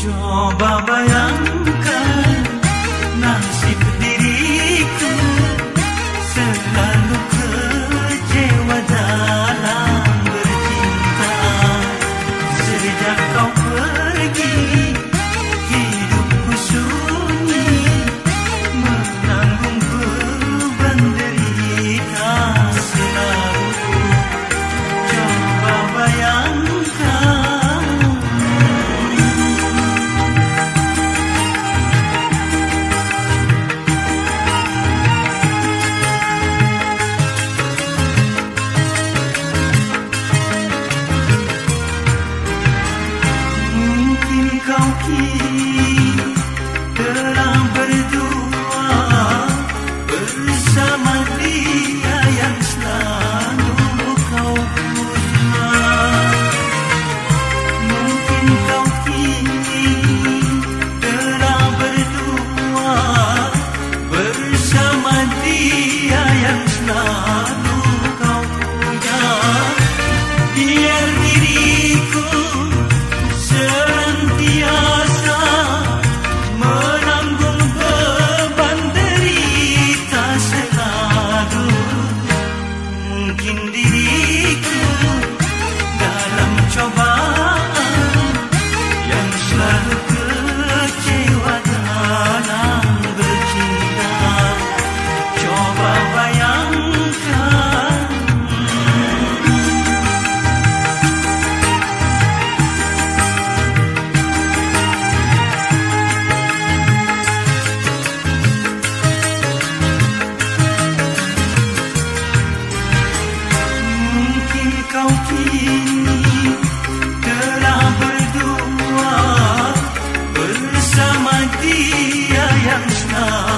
जो बाबा dia yang selalu kau punya. Yeah hindi. Terima kasih.